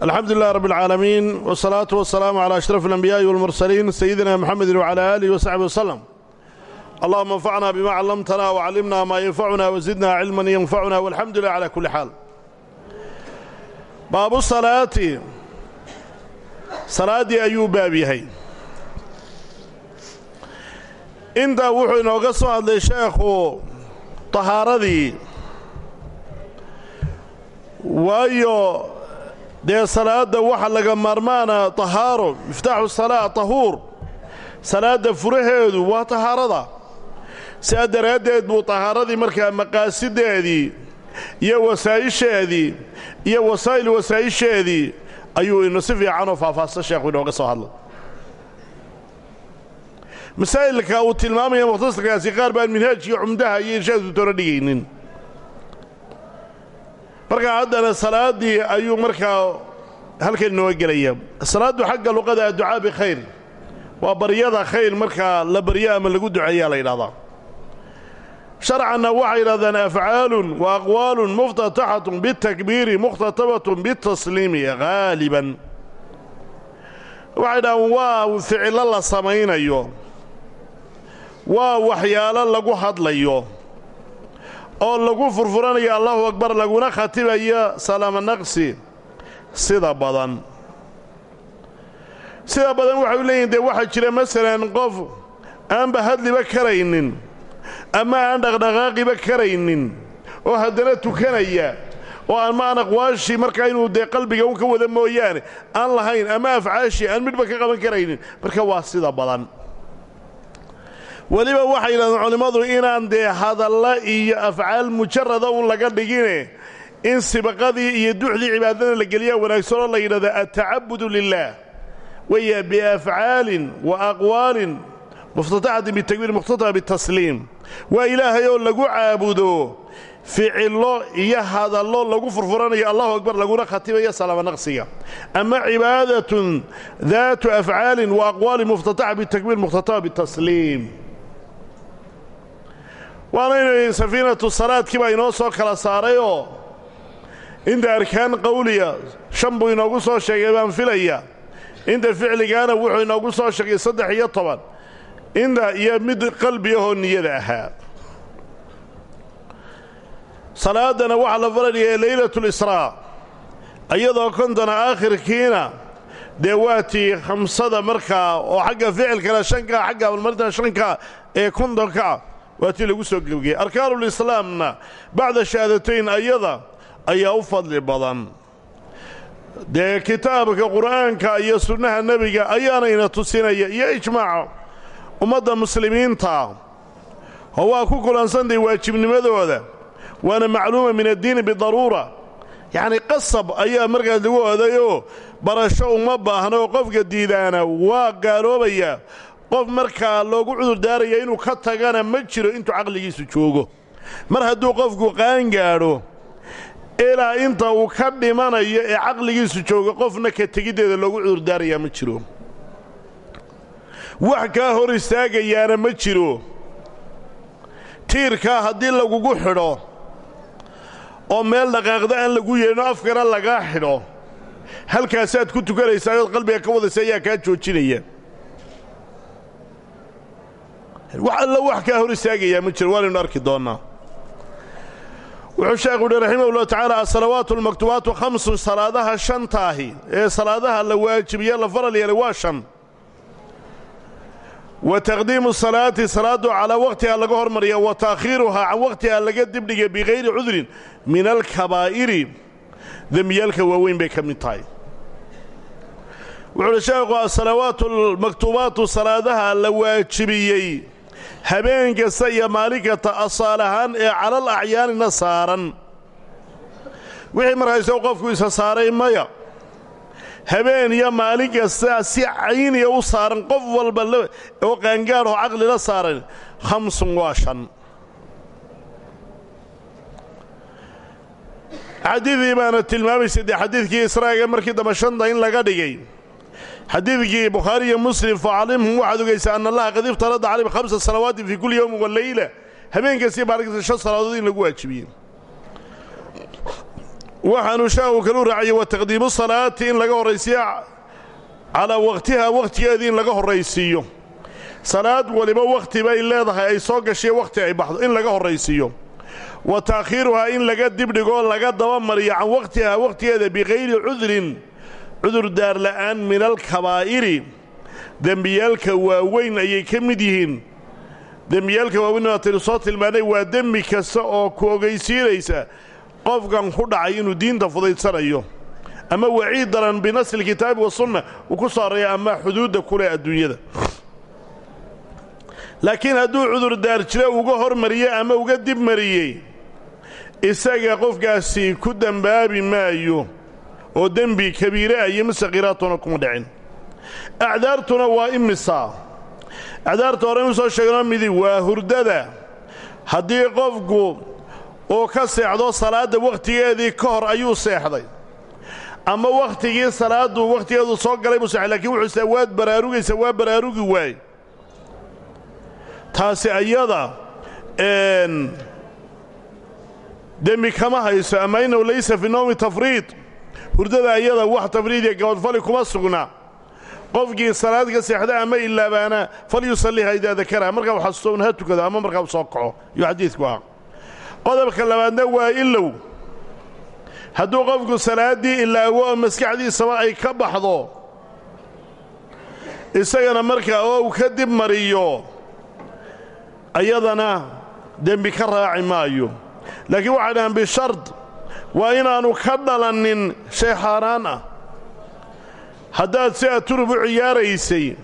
alxamdu lilah rab اlcaalamiin wsalaatu wasalaamu calaa ashraf alanbiyaa'i walmursaliin sayidina muxamedi wcala aalihi wasaxbi waslem allahuma anfacna bima callamtana wcallimna maa yanfacuna wasidna cilman yanfacuna walxamdu lilah cala kulli xaal baabu salaati salaaddii ayuu baab yahay intaa wuxuu inooga soo hadlay sheekhu tahaaradii waayo dee salaadda waxa laga maarmaana tahaaro miftaaxu salaa tahuur. Salaadda furaheedu waa tahaarada. Sidaa daraaddeed buu tahaaradii markaa maqaasideedii iyo wasaa'isheedii iyo wasaa'il wasaa'isheedii ayuu inu si fiicanoo faahfaahsan sheekhu inooga soo hadlay masaa'ilka uu tilmaamaya mukhtasarkaasi qaar baan minhaajkiyo cumdaha iyo irshaadku toona dhigaynin markaa haddana salaaddii ayuu markaa halkan inooga gelaya salaaddu xagga luqada adducaa bikhayr waa baryada khayr markaa la baryo ama lagu duceeyaa la yidhahdaa sharcanna waxay yidhahdaan afcaalun wa aqwaalun muftataxatun bitakbiiri mukhtatabatun bitasliimi haaliban waxay dhahaan waa ficillo la samaynayo. Waa waxyaalo lagu hadlayo oo lagu furfuranayo allahu akbar laguna khatimayo salaamo naqsi sida badan. Sida badan waxay leeyihiin dee waxaa jira masalan qof aanba hadliba karaynin ama aan dhaqdhaqaaqiba karaynin oo haddana tukanaya oo ama aan aqwaashii markaa inuu dee qalbiga un ka wada mooyaane aan lahayn ama afcaashii aan midhba ka qaban karaynin marka waa sida badan weliba waxay yidhahdeen culimmadu inaan dee hadalla iyo afcaal mujarada un laga dhigine in sibaqadii iyo duxdii cibaadada la geliyaa wanaagsanoo la yidhahda altacabudu lilaah weya biafcaalin wa aqwaalin muftataxatin bitakbiir mukhtataha bitasliim. Waa ilaahay oo lagu caabudo ficillo iyo hadallo lagu furfuranayo allahu akbar laguna khatimayo salaamo naqsiga. Ama cibaadatun daatu afcaalin wa aqwaalin muftataxa bitakbiir mukhtataha bitasliim waanaynu safiinatu salaadkii baa inoo soo kala saarayoo inta arkaan qawliya shan buu inoogu soo sheegay baan filaya. Inta ficligaana wuxuu inoogu soo sheegay saddex iyo toban. Inta iyo mid qalbi ahoo niyada ahaa. Salaaddana waxaa la faradhigaya leylatulisraa iyadoo kontona aakhirkiina dee waa tii khamsada markaa oo xagga ficilkana shankaa xagga abalmarinta shanka ee kontonka waa tii lagu soo gebgeyey arkaanulislaamna bacda shahaadatayn ayada ayaa u fadli badan. Dee kitaabka qur'aanka iyo sunnaha nebiga ayaanayna tusinaya iyo ijmaaca ummadda muslimiinta oo waa ku kulansantahay waajibnimadooda waana macluuma min addiini bidaruura. Yacnii qasab ayaa markaas lagu odayoo barasho uma baahna oo qofka diidaana waa gaaloobaya qof markaa loogu cudurdaaraya inuu ka tagana ma jiro intuu caqligiisu joogo. Mar hadduu qofku qaangaadho ilaa inta uu ka dhimanayo ee caqligiisu joogo qofna ka tegiddeeda loogu cudurdaarayaa ma jiro. Wax kaa hor istaagayaana ma jiro. Tiirkaa haddii lagugu xidho oo meel dhaqaaqda aan lagu yeedhin oo afkana lagaa xidho. Halkaasaad ku tukanaysaa qalbiga ka wadaysa ayaa kaa joojinaya wax alla wax kaa hor istaagayaa ma jiro waanaynu arki doonnaa wuxuu sheekhu uhi raximahullahu tacaala asalawaatu almaktubaatu khamsun salaadaha shantaahi ee salaadaha la waajibiye la faral yeelay waa shan. Wa taqdiimu salaati salaaddu calaa waqtiha laga hormariya wa taakhiiruhaa can waqtiha laga dibdhigay bikayri cudrin min alkabaa'iri. Dembiyaalka waaweyn bay ka tahay. Wuxuu uhi sheekhu asalawaatu almaktuubaatu salaadaha la waajibiyey habeen kasta iyo maalin kasta asaal ahaan ee calal acyaanina saaran. Wixii markayso qofku isa saaray maya. Habeen iyo maalin kasta si cayniya u saaran qof walba oo qaangaadhoo caqli la saaran. Khamsun waa shan. Xadiidii baana tilmaamaysa dee xadiidkii israa'iga markii dambe in laga dhigay xadiidkii bukhaari iyo muslim facalimhum waxaad ogaysaa ana allaha qad iftarada calayhim khamsa salawaatin fii kulli yowmin waleyla habeenkasii maalinkasta shan salaadood in lagu waajibiyey waxaanu shaahu kalu raaciyey wa taqdiimu salaati in laga horraysiiyo calaa waqtihaa wakhtigeedii in laga horraysiiyo. Salaad waliba wakhti bay leedahay ay soo gashiyo wakhti ay baxdo in laga horraysiiyo. Wa ta'khiiruhaa in laga dibdhigoo laga dabamariyo can wakhtihaa wakhtigeeda bikayri cudrin cudurdaar la'aan min alkabaa'iri. Dembiyaalka waaweyn ayay ka mid yihiin. Dembiyaalka waaweyn waataynu soo tilmaanay waa dembi kasta oo ku ogaysiinaysa qofkan ku dhacay inuu diinta fudaydsanayo ama waciid daran binasi lkitaabi wasunna uu ku soo arraya ama xuduudda kuleh adduunyada. Laakiin hadduu cudurdaar jiro uga hormariyey ama uga dib mariyey isaga qofkaasi ku dembaabi maayo oo dembi kabiire ah iyo musakhiraatuna kuma dhicin. Acdaartuna waa imisa acdaarta horeynu soo sheegnoo midi waa hurdada. Haddii qofku uu ka seexdo salaadda wakhtigeedii ka hor ayuu seexday. Ama wakhtigii salaaddu wakhtigeedu soo galay buu seexday lakiin wuxuu waad baraarugaysa waa baraarugi waay. Taasi ayada dembi kama hayso ama innahu laysa fi nowmi tafriid hurdada ayada wax tafriid iyo gabadfali kuma sugna. Qofkii salaad ka seexda ama ilaabaana fal yusalliha idaa dakaraha markaa u xasuusto un ha tukado ama markaa u soo kaco. Yuu xadiidku ah qodobka labaadna waa ilow hadduu qofku salaaddii ilaawo oo maskaxdiisaba ay ka baxdo isagana markaa oo uu ka dib mariyo ayadana dembi ka raaci maayo. Laakiin waxay dhahaan bishard waa inaannu ka dhalannin shay xaaraan ah. Haddaad si aad turub u ciyaaraysay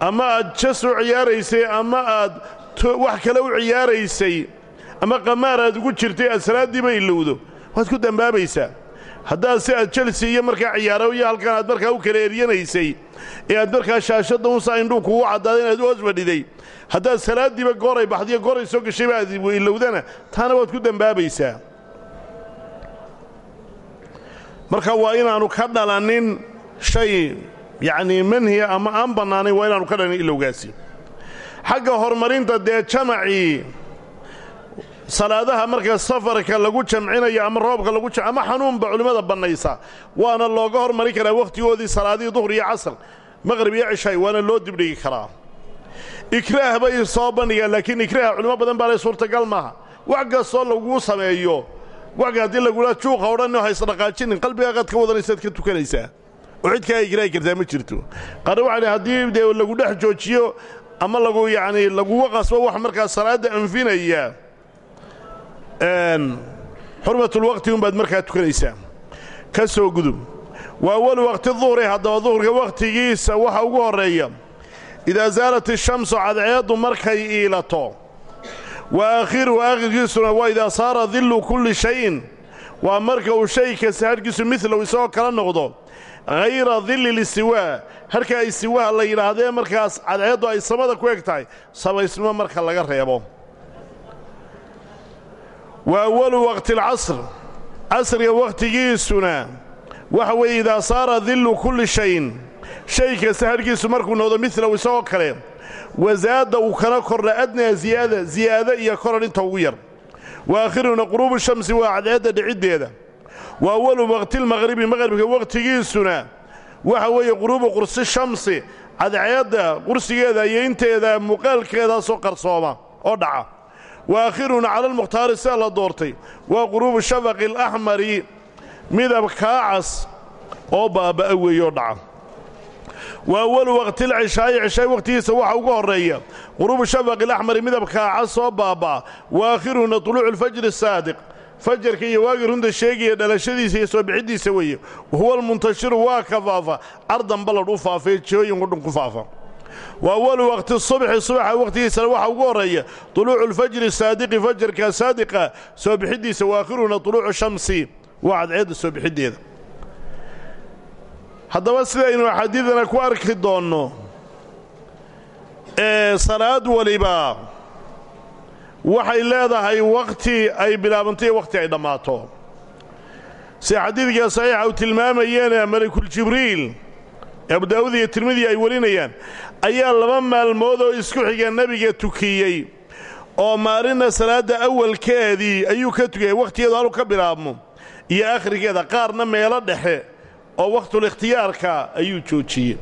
ama aad jas u ciyaaraysay ama aad wax kale u ciyaaraysay ama qamaar aad ugu jirtay aad salaaddiiba ilowdo waad ku dembaabaysaa haddaad si aad chelsea iyo markaa ciyaaro iyo halkan aad markaa u kala eryanaysay ee aad markaa shaashadda unsaa indhuu kugu caddaaday inaad u hoosfadhiday haddaad salaaddiiba gooray baxdiyo gooray soo gashayba aad ilowdana taana waad ku dembaabaysaa marka waa inaannu ka dhalannin shay yacnii manhiya ama aan bannaanayn waa inaanu ka dhalannin ilowgaasi. Xagga horumarinta dee jamacii salaadaha marka safarka lagu jamcinayo ama roobka lagu ama xanuunba culimmada bannaysa waana looga hormarin karaa wakhtigoodii salaadihii duhr iyo casr maqrib iyo cishaay waana loo dibdhigi karaa. Ikraah bay soo bandhigaan laakiin ikraah culimo badan baa lay suurtagal maaha. Wax kastoo laguu sameeyo waxka haddii lagula juuqa odhanoo haysdhaqaajinin qalbigaaqaad ka wadanaysaad ka tukanaysaa oo cid kaa kartaa ma jirto. Qaarna waxaa dhi haddii dee lagu dhex joojiyo ama lagu yacnii laguga qasbo wax markaa salaadda anfinaya xurmatulwaqti unbaad markaa tukanaysaa ka soo gudub. Wa awalu waqti duhri haddaba duhurka wakhtigiisa waxa ugu horreeya. Idaa saalat ishamsu cadceeddu markay iilato wa aakhiruhu aakhirkiisuna waa idaa saara dillu kulli shayin waa marka uu shay kasta hadhkiisu midlow isagoo kala noqdo hayra dilli listiwaa harkaa istiwaaha la yidhaahdee markaas cadceeddu ay samada ku eg tahay samaysnimo marka laga reebo wa awalu waqti alcasr casriga wakhtigiisuna waxa weeye idaa saara dillu kulli shayin shay kasta hadhkiisu markuu noqdo midlow isagoo kale wasaada uu kana kordha adnaa ziyaada ziyaado iyo korar inta ugu yar. Wa aakhiruna quruubu shamsi waa cadceedda dhiciddeeda wa awalu waqtilmaqhribi maqhribka wakhtigiisuna waxa weeye quruubu qursi shamsi cadceedda qursigeeda iyo inteeda muuqaalkeedaasoo qarsooma oo dhaca. Wa aakhiruna cala almukhtaari sida la doortay. Waa quruubu shafaqi alaxmari midab kaacas oo baabba'a weeye oo dhaca wa awalu waqtilcishaa'i cishaay wakhtigiisa waxa ugu horreeya. Quruubu shafaqi alaxmari midabkaa cas soo baabba'a wa aakhiruhuna tuluucu alfajri asaadiq fajarka iyo waagii runta sheegaya dhalashadiisa iyo soo bixiddiisa weeye. Wahuwa almuntashiru waa ka faafa cardan balladh u faafay jihooyinku dhun ku faafa. Wa awalu waqti subxi subaxa wakhtigiisana waxa ugu horreeya. Tuluucu alfajri saadiqi fajarka saadiqa. Soo bixiddiisa wa aakhiruhuna tuluucu shamsi. Waa soo bixiddeeda haddaba sidaynu axaadiidana ku arki doonno ee salaad waliba waxay leedahay wakhti ay bilaabanto iyo wakhti ay dhammaato. Sida xadiidka saxiixa uu tilmaamayeen malakuljibriil ee abu daa'uud iyo tirmidi ay warinayaan ayaa laba maalmood oo isku xiga nebiga tukiyey oo maalinna salaadda awalkeedii ayuu ka tukiyey wakhtigeedu haluu ka bilaabmo iyo akhrigeeda qaarna meelo dhexe oo wakhtul ikhtiyaarka ayuu joojiyey.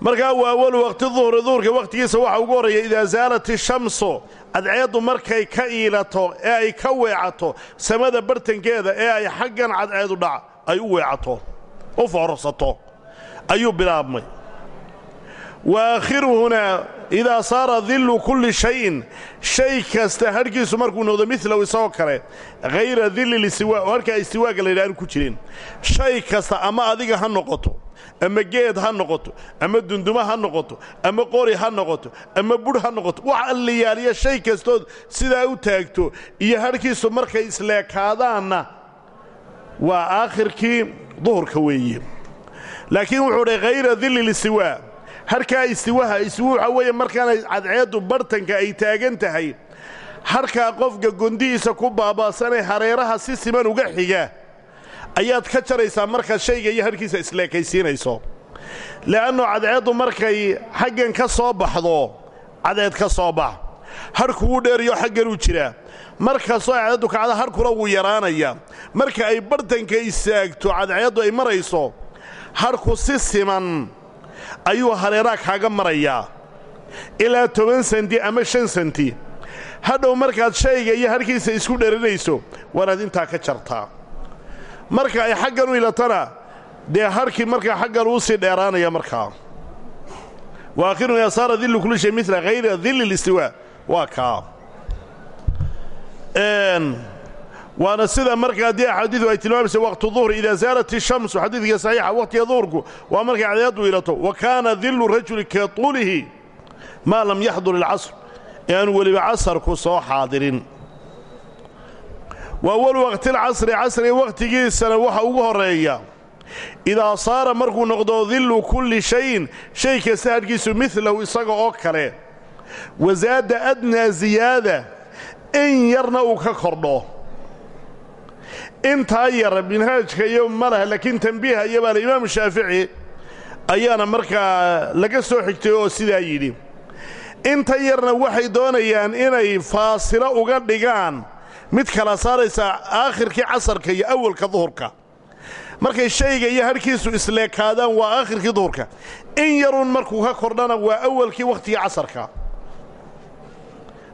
Markaa waa awalu waqti duhri duhurka wakhtigiisa waxaa ugu horreeya idaa saalat ishamsu cadceeddu markay ka iilato ee ay ka weecato samada bartankeeda ee ay xaggan cadceedu dhac ay u weecato u foorsato ayuu bilaabmay. Wa idaa saara dillu kulli shayin shay kasta hadhkiisu markuu noqdo milahu isagoo kale hayra dilli listiwaa oo halkaa istiwaaga la yidhaha aanu ku jirin. Shay kasta ama adiga ha noqoto ama geed ha noqoto ama dundumo ha noqoto ama qori ha noqoto ama budh ha noqoto wax alliyaaliya shay kastood sidaa u taagto iyo hadhkiisu markay isleekaadaanna waa aakhirkii duhurka weeye. Laakiin wuxuu dhay hayra dilli listiwaa harkaa istiwaha istiwa waxaa weeye markaanay cadceeddu bartanka ay taagan tahay. Harkaa qofka gondihiisa ku baaba'sanee hareeraha si siman uga xiga. Ayaad ka jaraysaa markaad shayga iyo harkiisa isleekaysiinayso. Le'annu cadceeddu markay xaggan ka soo baxdo cadceed ka soo bax. Harku wuu dheeriyo xagganuu jiraa markastoo cadceeddu kacda harkuna wuu yaraanaya. Marka ay bartanka istaagto cadceeddu ay marayso harku si siman ayuu hareeraha kaaga marayaa ilaa toban senti ama shan senti. Hadhow markaad shayga iyo harkiisa isku dheranayso waanaad intaa ka jartaa marka ay xaggan u ilatana dee harkii markaa xaggan uu sii dheeraanaya markaa wa akhirun idaa saara dillu kulli shay mila hayra dilli listiwaa waa kaa waana sida markaa haddii axaadiidu ay tilmaamaysa waqtu duhri idaa saalat ishamsu xadiidka saxiixa wakhtiga duhurku waa markay cadceeddu ilato wa kaana dillu rajuli ka tuulihi maa lam yaxdur ilcasr ee aanu weliba casarku soo xaadirin. Wa awalu waqtilcasri casriga wakhtigiisana waxa ugu horreeya idaa saara markuu noqdo dillu kulli shayin shay kasta hadhkiisu milahu isaga oo kale wasaada adnaa ziyaada in yarna uu ka kordho intaa yar minhaajka iyo ma laha laakiin tambiiha iyo baale imaamu shaafici ayaana markaa laga soo xigtay oo sidaa yidhi inta yarna waxay doonayaan inay faasilo uga dhigaan mid kala saaraysa aakhirkii casarka iyo awalka duhurka. Markay shayga iyo hadhkiisu isleekaadaan waa aakhirkii duhurka. In yaruun markuu ka kordhana waa awalkii wakhtigii casarka.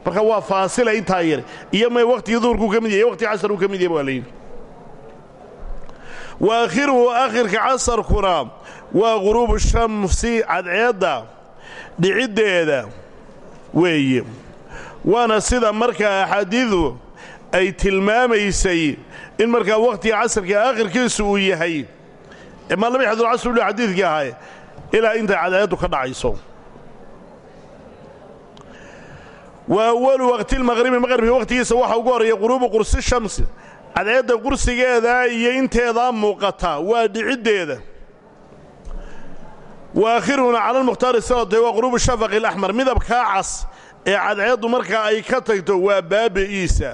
Marka waa faasila intaa yar iyo may wakhtigii duhurkuu ka mid ka mid yahay baa la yidhi wa aakhiruhu aakhirka casarkuna waa guruubu shamsi cadceedda dhiciddeeda weeye waana sida markaa axaadiidu ay tilmaamaysay in markaa wakhtiga casarka aakhirkiisu uu yahay maa lama yaxdulcasr ulu xadiidkii ahay ilaa intay cadceeddu ka dhacayso wa awalu waqtilmaqhribi maqhribka wakhtigiisa waxaa ugu horreeya quruubu qursi cadceedda qursigeedaa iyo inteedaa muuqata waa dhiciddeeda. Wa aakhiruna cala almukhtaari salate waa quruubu shafaqi alaxmar midabkaa cas ee cadceeddu markaa ay ka tagto waa baabi'iisa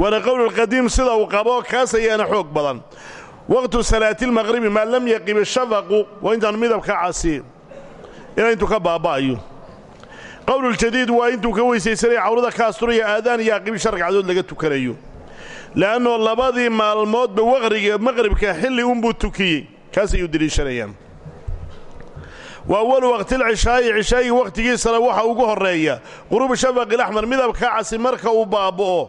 waana qowlulqadiim sida uu qabo kaas ayaana xoog badan. Waqtu salaatilmaqhribi maa lam yaqib ishafaqu waa intaan midabka casi ilaa intuu ka baaba'ayo qowluljadiid waa intuu ka weysaysanaya cawrada ka asturaya aadaan iyo aqibi shan ragcadood laga tukanayo. Le'annoo labadii maalmoodba waqhriga maqhribka xilli unbuu tukiyey. Kaas ayuu deliishanayaan wa awalu waqtilcishaa'i cishaayi wakhtigiisana waxa ugu horreeya. Quruubu shafaqi-laxmar midabka casi marka uu baaba'o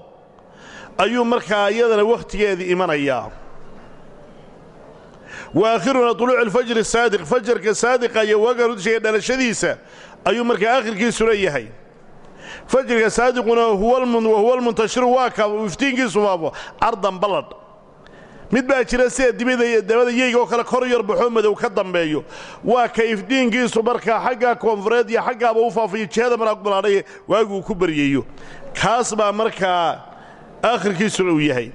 ayuu markaa iyadana wakhtigeedii imanayaa wa aakhiruna tuluucu alfajri saadiq fajarka saadiqa iyo waagaan udshaya dhalashadiisa ayuu markaa aakhirkiisuna yahay fajriga saadiquna wahuwa almuntashiru waa ka iftiinkiisu baabo cardan balladh mid baa jira sida dabada yeyga oo kale kor yar baxoo madow ka dambeeyo. Waa ka ifdiinkiisu markaa xaggaa koonfureed iyo xaggaaba u faafayo jihada maraag balaadhaye waaguu ku baryeeyo. Kaas baa markaa aakhirkiisuna uu yahay.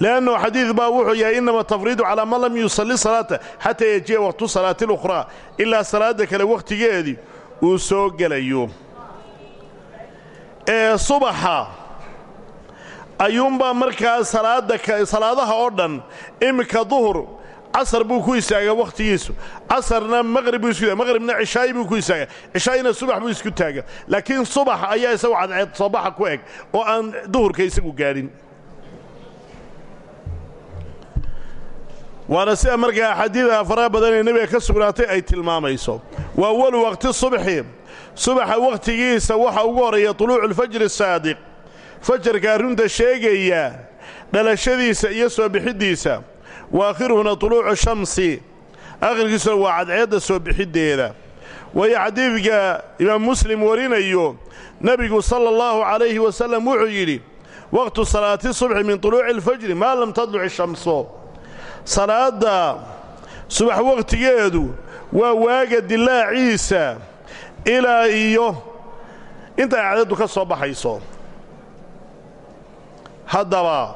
Le'annu xadiid baa wuxuu yahay innama tafriidu calaa man lam yusalli salaata xataa yajiya waqtu salaati alukhraa ilaa salaadda kale wakhtigeedii uu soo gelayo. Ee subaxa ayuunbaa markaa salaadaha oo dhan iminka duhur casar buu ku istaagaa wakhtigiisu casarna maqrib buu isku maqribna cishaayi buu ku istaagaa. Cishaayina subax buu isku taagaa. Laakiin subax ayaa isagu cadceed soobaxa ku eg oo aan duhurka isagu gaadhin waana sida markaa axaadiida faraha badan ee nebiga ka sugnaatay ay tilmaamayso. Waa walu waqti subxi subaxa wakhtigiisa waxa ugu horreeya tuluucu lfajri saadiq fajarkaa runta sheegaya dhalashadiisa iyo soo bixiddiisa wa aakhiruhuna tuluucu shamsi. Akhirkiisuna waa cadceedda soo bixiddeeda waayo xadiidka imaam muslim warinayo nebigu sala allahu calayhi wasallam wuxuu yidhi waqtu salaati subxi min tuluuci alfajri maa lam tadluci shamso salaadda subax wakhtigeedu waa waaga dilaaciisa ilaa iyo intay cadceeddu ka soo baxayso. Haddaba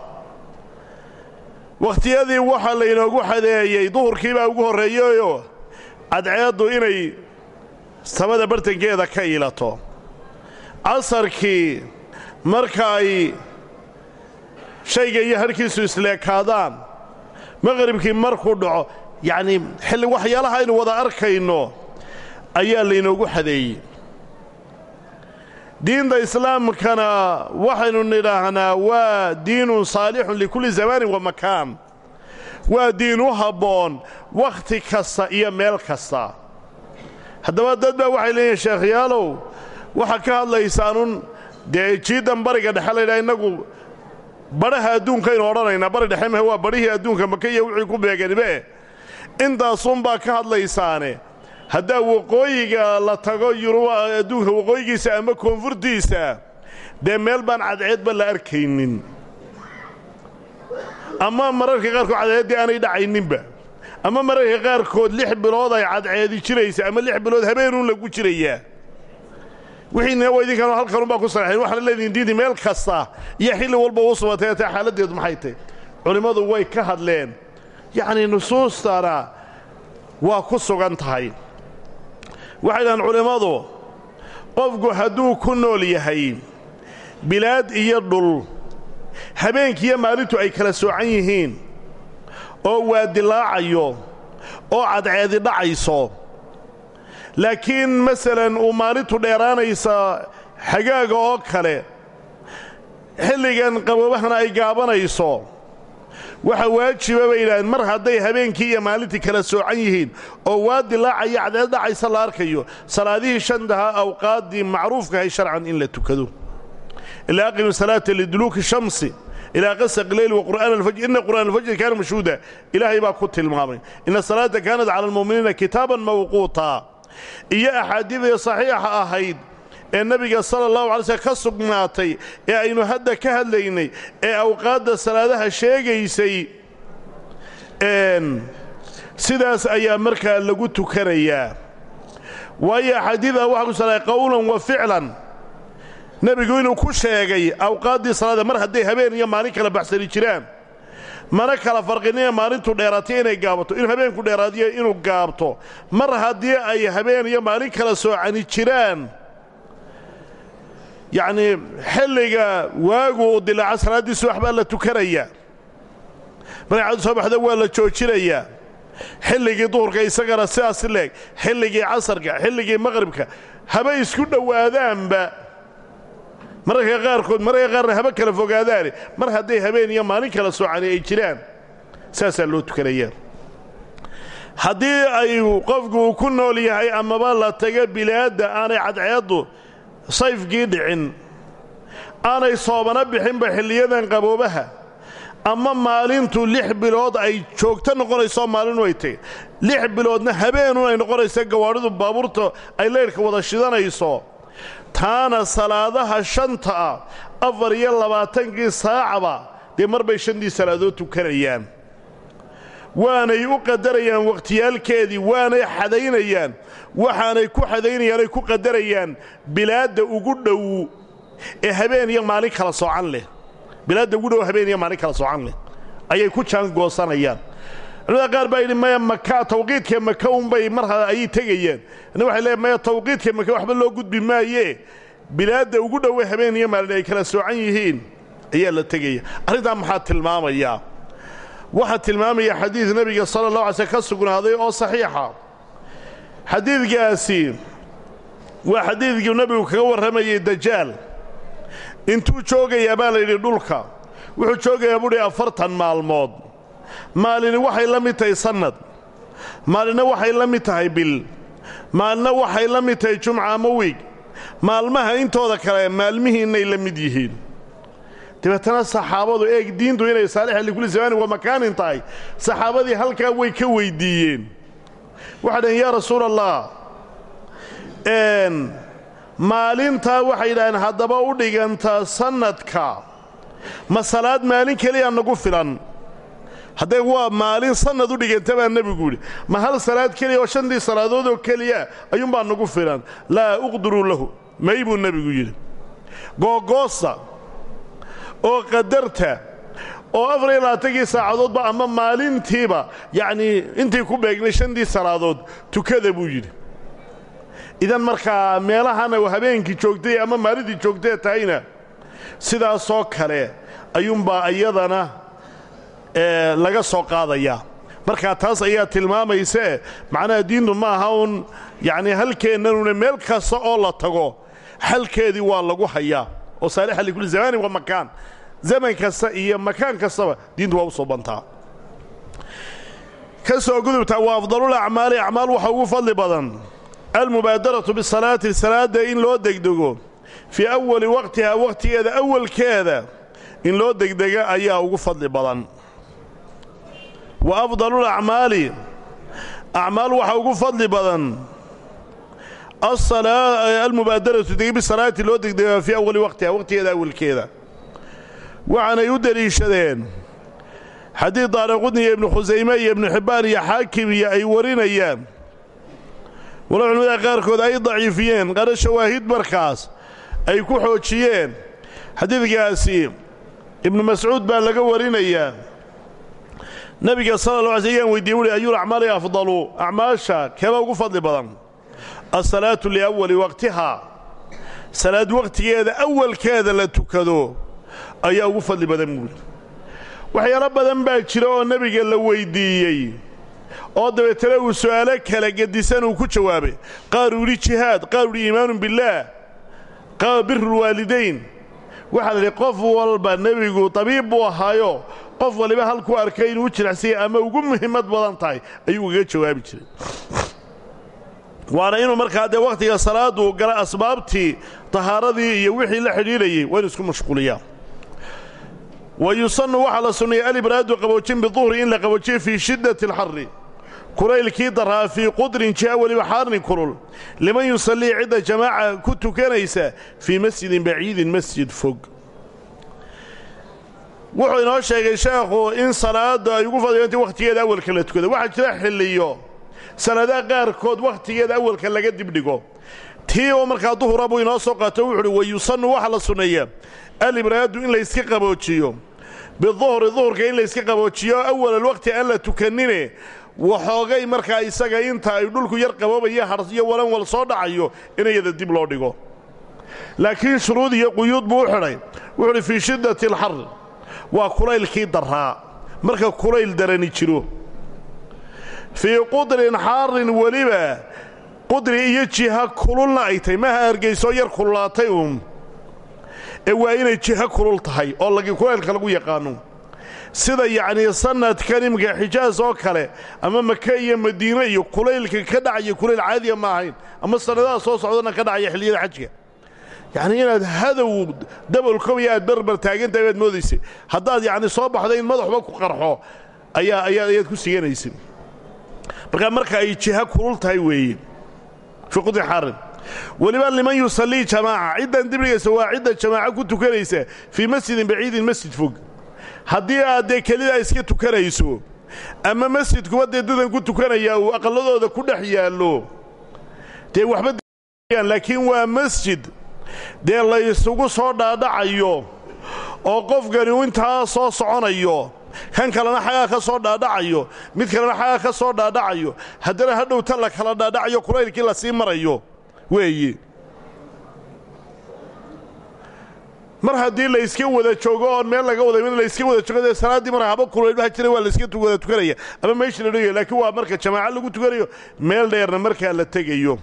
wakhtiyadii waxaa laynoogu xadeeyey duhurkii baa ugu horreeyeyoo cadceeddu inay samada bartankeeda ka iilato casarkii marka ay shayga iyo harhkiisu isleekaadaan maqribkii markuu dhaco yacnii xilli waxyaalaha aynu wada arkayno ayaa laynoogu xadeeyey. Diinta islaamkana waxaynu nidhaahnaa waa diinun saalixun likulli zamaanin wa makaan waa diin u habboon wakhti kasta iyo meel kasta. Haddaba dad baa waxay leeyihiin sheekhyaalow waxaad ka hadlaysaanun dee jiiddan bariga dhexe laydhaha innagu badhaha adduunkaynu odhanaynaa bari dhexe mahe waa badhihii adduunka maka iyo wixii ku beeganibe intaasunbaa ka hadlaysaane haddaa waqooyiga la tago yuruba adduunka waqooyigiisa ama koonfurtiisa dee meel baan cadceedba la arkaynin. Ama mararka qaarkood cadceeddii aanay dhacayninba. Ama mararka qaarkood lix bilood ay cadceedi jiraysa ama lix bilood habeenuun lagu jirayaa wixiina waa idinkan halkanunbaa ku saraxayn waxaana leedihin diintii meel kasta iyo xilli walba uu subatay taa xaaladdeedu maxay tahy culimmadu way ka hadleen. Yacnii nusuustana waa ku sugan tahay. Waxay dhahaan culimmadu qofku hadduu ku nool yahay bilaad iyo dhul habeenkiiyo maalintu ay kala soocan yihiin oo waa dilaacayo oo cadceedi dhacayso laakiin masalan uu maalintu dheeraanaysa xagaaga oo kale xilligan qaboobahana ay gaabanayso waxa waajiba bay yidhahdeen mar hadday habeenkii iyo maalintii kala soocan yihiin oo waa dilaacaya cadceed dhacaysa la arkayo salaadihii shantaha awqaaddii macruufkahay sharcan in la tukado. Ilaa aqimu salaata liduluuki shamsi ilaa qasaqi leyl wa qur'aan alfajr inna qur'aan alfajri kaana mashhuuda ilaahay baa ku tilmaamay inna salaata kaanat cala almu'miniina kitaaban mawquuta iyo axaadiidii saxiixa ahayd ee nebiga sala allahu alay slm ka sugnaatay ee aynu hadda ka hadlaynay ee awqaadda salaadaha sheegaysay sidaas ayaa markaa lagu tukanayaa. Waayo axaadiida waxa ku salay qowlan wa ficlan. Nebigu inuu ku sheegay awqaaddii salaada mar hadday habeen iyo maalin kala baxsani jiraan mana kala farqinina maalintu dheeraatay inay gaabato inuu habeenku dheeraadiyo inuu gaabto. Mar haddii ay habeen iyo maalin kala soocani jiraan yacnii xilliga waagu uu dilaaca salaaddiisu wax baa la tukanayaa markay soo baxda waa la joojinayaa xilligii duhurka isagana sidaas leeg. Xilligii casarka xilligii maqribka haba isku dhowaadaanba mararka qaarkood mararka qaarna haba kala fogaadaane mar hadday habeen iyo maalin kala soocani ay jiraan saasaa loo tukanayaa. Haddii ay qofku ku nool yahay amaba la taga bilaadda aanay cadceeddu sayfkii dhicin aanay soobana bixinba xilliyadan qaboobaha ama maalintu lix bilood ay joogto noqonayso maalinu ay tahy lix biloodna habeenun ay noqonayso gawaadhidu baabuurta ay leydhka wada shidanayso taana salaadaha shanta ah afar iyo labaatankii saacaba dee mar bay shantii salaadood tukanayaan. Waanay u qadarayaan wakhtiyaalkeedii waanay xadaynayaan waxaanay ku xadaynayaan ay ku qadarayaan bilaadda ugu dhow ee habeen iyo maalin kala soocan leh. Bilaadda ugu dhow habeen iyo maalin kala soocan leh. Ayay ku jaangoosanayaan culimada qaar baa yidhi maya maka tawqiidka maka unbay mar ayay tegayaan ana waxay leeay maya tawqiidka maka waxba loo gudbi maayee bilaadda ugu dhowe habeen iyo maalin ay kala soocan yihiin ayaa la tegaya. Arrintaa maxaa tilmaamayaa waxaa tilmaamaya xadiid nebiga sala allah alay slm ka sugnaaday oo saxiixa. Xadiidkaasi waa xadiidkii nebigu kaga warramayey dajaal. Intuu joogayaa baa layidhi dhulka wuxuu joogayaa buuhi afartan maalmood maalini waxay la mid tahay sannad. Maalina waxay la mid tahay bil. Maalina waxay la mid tahay jumca ama wiig maalmaha intooda kale maalmihiinnay la mid yihiin. Dabeetana saxaabadu eeg diintu inay saalixa likulli zamaanin wa makaanin tahay saxaabadii halkaa way ka weyddiiyeen waxay dhaheen yaa rasuul allah maalintaa waxay yidhahdeen haddaba u dhiganta sannadka. Ma salaad maalin keliya nagu filan haddee waa maalin sannad u dhiganta baa nebigu yidhi ma hal salaad keliya oo shantii salaadood oo keliya ayuunbaa nagu filan. Laa uqdiruu lahu. May buu nebigu yidhi. Googoosta oo qadarta oo afar iyo labaatankii saacadoodba ama maalintiiba yacnii intii ku beegnay shantii salaadood tukada buu yidhi. Idan markaa meelahana habeenkii joogtay ama maalintii joogtay tahayna sidaasoo kale ayuunbaa iyadana laga soo qaadayaa markaa taas ayaa tilmaamaysae macnaha diintu ma aha uun yacnii halkeennanuna meel kasta oo la tago xalkeedii waa lagu hayaa. Oo saalixa likulli zamaanin wa makaan. Zaman kasta iyo makaan kastaba diintu waa u soo bantaa. Ka soo gudubtaa waa afdalul acmaali acmaal waxa ugu fadli badan. Almubaadaratu bisalaati salaadda in loo degdego. Fii awali waqtihaa wakhtigeeda awalkeeda in loo degdega ayaa ugu fadli badan wa afdalul acmaali acmaal waxaa ugu fadli badan. Almubaadaratu deg bisalaati loo degdega fii awali waqtiha wakhtigeeda awalkeeda waxaanay u deliishadeen xadiid daaraqudni iyo ibnu khusayme iyo ibnu xibbaan iyo xaakim iyo ay warinayaan walo culimmada qaarkood ay daciifiyeen qara shawaahid markaas ay ku xoojiyeen. Xadiidkaasi ibnu mascuud baa laga warinayaa nebiga sala la alay sl yaan weydiye wuhi ayul acmaali afdalu acmaasha keeba ugu fadli badan? Alsalaatu liawali waqtihaa salaad wakhtigeeda awalkeeda la tukado ayaa ugu fadli badan buuli waxyaalo badan baa jira oo nebiga la weyddiiyey oo dabeetana uu su'aalo kala gedisan uu ku jawaabay. Qaar uu yidhi jihaad. Qaar uu yidhi iimaanun billaah qaar birulwaalidayn waxaa la qof walba nebigu tabiib buu ahaayo qof waliba halkuu arkay inuu u ama ugu muhimmad badan tahay ayuu ugaga jawaabi jiray. Waana inuu markaa dee wakhtiga salaaddu gala asbaabtii tahaaradii iyo wixii la xidhiidhayey waa inu isku mashquuliyaa wa yusannu waxaa la sunniyay alibraadu qaboojin biduhri in la qaboojiyo fii shiddati alxarri kulaylkii daraa fii qudrin jiha weliba xaarni kulul. Liman yusallii cidda jamaaca ku tukanaysa fii masjidin baciidin masjid fog wuxuu inoo sheegay sheekhu in salaadda ay ugu fadilantay wakhtigeeda awalka la tukada waxaa jira xilliyo sanadaha qaarkood wakhtigeeda awalka laga dibdhigo. Tii oo markaa duhura buu inoo soo qaato wuxu uhi wa yusannu waxaa la sunneeyaa alibraadu in layska qaboojiyo. Biduhri duhurka in layska qaboojiyo awalalwaqti aan la tukanine waxoogay markaa isaga inta ay dhulku yar qaboobaya harsiyo walan wal soo dhacayo in iyada dib loo dhigo. Laakiin shuruud iyo quyuud buu u xidhay. Wuxu uhi fii shiddati alxar waa kulaylkii daraa marka kulayl darani jiro. Fii qudrin xaarin weliba qudri iyo jiha kululna ay tahay. Maha hargaysoo yar kululaatay uun ee waa inay jiha kulul tahay oo lagi kulaylka lagu yaqaano sida yacnii sannadkan iminka xijaas oo kale ama maka iyo madiine iyo kulaylka ka dhacaya kulayl caadiya ma ahayn. Ama sannadaha soo socdana ka dhacaya xilliyada xajka yacnii inaad hadow dabolkobiya aad barbar taagantahay baad moodaysay haddaad yacni soo baxday in madaxuba ku qarxo ayaa ayaa ayaad ku siganaysa markaa marka ay jiha kulul tahay weeye fii qudri xaarin. Weliba liman yusallii jamaaca ciddan dibdhigaysa waa cidda jamaaco ku tukanaysa fii masjidin baciidin masjid fog. Haddii aad dee kelidaa iska tukanayso ama masjidkuba dee dadan ku tukanaya uu aqalladooda ku dhex yaallo dee waxba laakiin waa masjid dee laysugu soo dhaadhacayo oo qofkani intaa soo soconayo kan kalena xagaa ka soo dhaadhacayo mid kalena xagaa ka soo dhaadhacayo haddana hadhowta la kala dhaadhacayo kulaylkii la sii marayo weeye mar haddii la yska wada joogo oon meel laga wada iman la yska wada joogo dee salaaddii mar haba kulaydhaha jira waa la yska wada tukanaya. Ama meesha la dhigayo laakiin waa marka jamaaco lagu tukanayo meel dheerna markaa la tegayo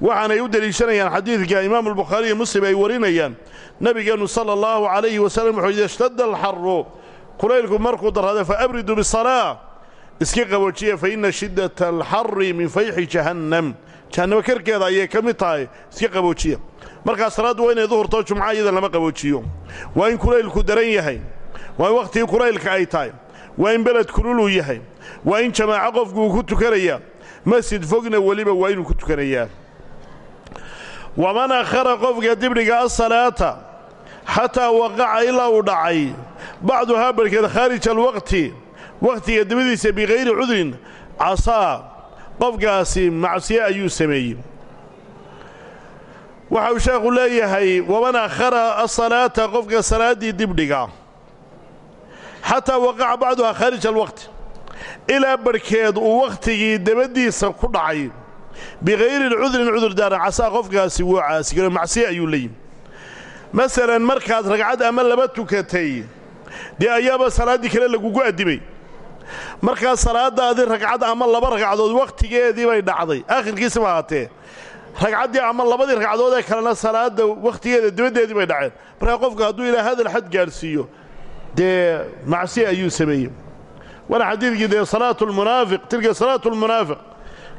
waxaanay u deliishanayaan xadiidka imaamu albukhaari iyo muslim ay warinayaan. Nebigeennu sala allahu calayhi wasallam wuxuu yidhi ishtadda alxaru kulaylku markuu darrada fa abriduu bisalaa iska qaboojiya fa inna shiddata alxarri min fayxi jahannam. Jahannamo karkeeda ayay ka mid tahay. Iska qaboojiya markaa salaaddu waa inay duhurtoo jumca iyada lama qaboojiyo. Waa in kulaylku daran yahay. Waa in wakhtigii kulaylka ay tahay. Waa in beled kululuu yahay. Waa in jamaaco qofku uu ku tukanayaa masjid fogna weliba waa inuu ku tukanayaa. Waman akhara qofka dibdhiga asalaata xataa waqaca ilaa uu dhacay bacduhaa barhkeed khaarij alwaqti wakhtiga dabadiisa bikayri cudrin casaa qofkaasi macsiye ayuu sameeyey. Waxa uu sheekhu leeyahay waman akhara asalaata qofka salaaddii dibdhiga xataa waqaca bacduhaa khaarij alwaqti ilaa barhkeed uu wakhtigii dabaddiisa ku dhacay. Bikayri cudrin cudurdaaran casaa qofkaasi wuu caasigalo macsiye ayuu leeyihi masalan markaad ragcad ama laba tukatay dee ayaaba salaaddii kale lagugu addimay markaa salaaddaadii ragcad ama laba ragcadood wakhtigeedii bay dhacday. Aakhirkiisa ma ahaatee ragcaddii ama labadii ragcadood ee kalena salaadda wakhtigeeda dibaddeedii bay dhaceen. Markaa qofku hadduu ilaa hadal xad gaadhsiiyo dee macsiye ayuu sameeyey waana xadiidkii dee salaatu lmunaafiq tilka salaatu lmunaafiq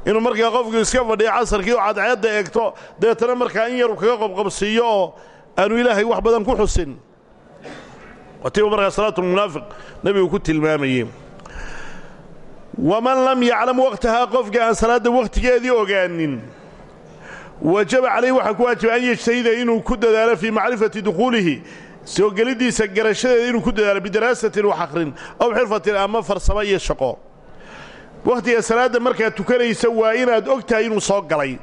inuu markaa qofku iska fadhiyo casarkii oo cadceedda eegto dabeetana markaa in yaru kaga qobqobsiiyo oo aanu ilaahay wax badan ku xusin. Watiiba markaa salaatulmunaafiq nebigu ku tilmaamayey waman lam yaclam wakhtahaa qofka aan salaadda ogaanin wajaba calayh waxaa ku an yajtahida inuu ku dadaalo fii macrifati dukhuulihi soo geliddiisa garashadeeda inuu ku dadaalo bidaraasatin wax akhrin aw xirfatin ama farsamo iyo shaqo. Wakhtiga salaadda markaad tukanaysa waa inaad og inuu soo galay.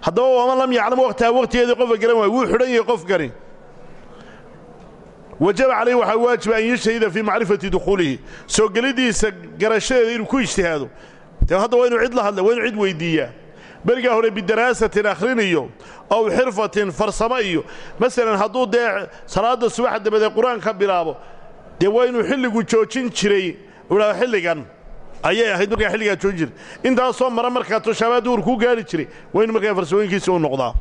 Haddaba waman lam yaclam wakhtahaa wakhtigeedii qofka garan waay wuu xidhan yahay qofkani wajaba calayh waxaa waajiba an yajtahida fii macrifati dukhuulihi soo geliddiisa garashadeeda inuu ku ijtihaado. Hadda waa inu cid la hadla waa cid weyddiiyaa berigaa hore bidaraasatin akhrin iyo aw xirfatin farsamo iyo masalan hadduu dee salaadda subaxa dabadeed qur'aanka bilaabo dee waa inuu xilligu joojin jiray. Udhaa xilligan ayay ahayd markaa xilligaa joojin jiray. Intaasoo mara markaa toshaabaa duhur kuu gaari jiray waa inu markaa farsamooyinkiisa u noqdaa.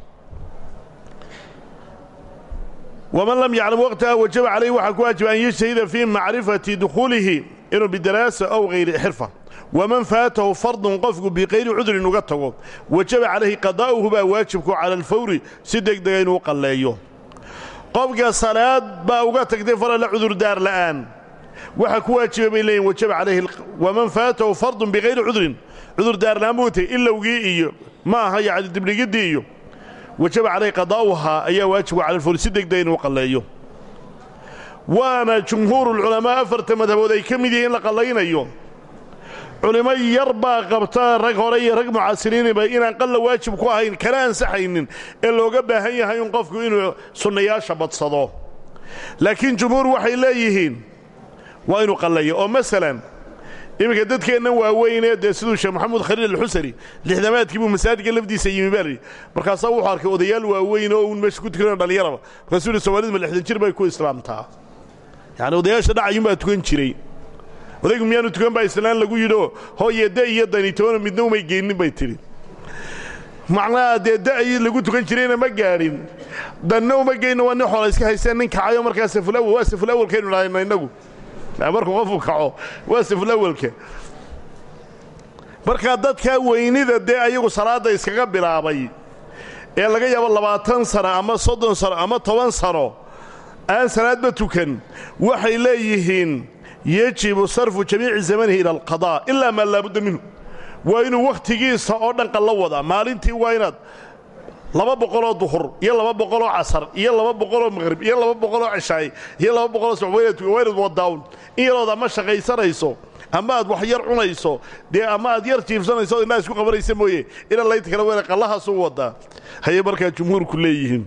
Waman lam yaclam waqtaha wajaba calayh waxaa ku waajiba an yajtahida fii macrifati dukhuulihi inuu bidaraasa aw hayri xirfa waman faatahu fardun qofku bikayri cudrin uga tago wajaba calayhi qadaa'uhu baa waajibku cala alfawri si degdega inuu qalleeyo qofka salaad baa uga tagtay farala cudurdaar la'aan waxaa ku waajiba bay leeyihiin wajaba calayhi waman faatahu fardun bikayri cudrin cudurdaar la'aan buu tagay ilowgii iyo ma aha yacni dibdhigiddii iyo wajaba calayhi qadaa'uhaa ayaa waajibku cala alfawri si degdega inuu qalleeyo waana jumhuurulculamaa afarta madhabood ay ka mid yihiin in la qallaynayo culimo yar baa qabta rag hore iyo rag mucaasiriiniba inaan qalla waajib ku ahayn kana ansaxaynin. Ee looga baahan yahay in qofku inuu sunnayaasha badsado. Laakiin jumhuur waxay leeyihiin waa inuu qallayo. Oo masalan iminka dadkeennan waaweynee dee siduu sheekh maxamuud khaliil alxusari lixdamaadkii buu masaajidka lafdiisa yimi baa layidhi markaasaa wuxuu arkay odayaal waaweyn oo uun meesha ku tukanayo dhallinyaraba markaasuu yidhi soomaaliduma lixdan jir bay ku islaamtaa. Yacni odayaasha dhacayuunbaa tukan jiray odaygu miyaanu tukan baa islaan lagu yidhoo hooye da iyo danitoona midna umay geennin bay tidhi. Macnaha dee da'yi lagu tukan jirayna ma gaadhin danna uma geyno waa nin iska haysteen nin kacayo markaa safulawal waa safulawalkaynu dhahayna innagu markuu qofku kaco waa safulawalka markaa dadkaa weynida dee ayagu salaadda iskaga bilaabay. Ee laga yaabo labaatan sano ama soddon sano ama toban sano aan salaadba tukan. Waxay leeyihiin yejibu sarfu jamiici zamanihi ila alqadaa ilaa maa laabudda minhu. Waa inuu wakhtigiisa oo dhan qallo wadaa maalintii waa inaad laba boqoloo duhur iyo laba boqoloo casar iyo laba boqoloo maqhrib iyo laba boqoloo cishaay iyo laba boqoloo subax waa inaad wadaawn in yarood ama shaqaysanayso ama aad wax yar cunayso dee ama aad yar jiifsanayso o indhaha isku qabanaysa mooye ila laynta kale waa ina qallahaas u wadaa. Hayay markaa jumhuurku leeyihiin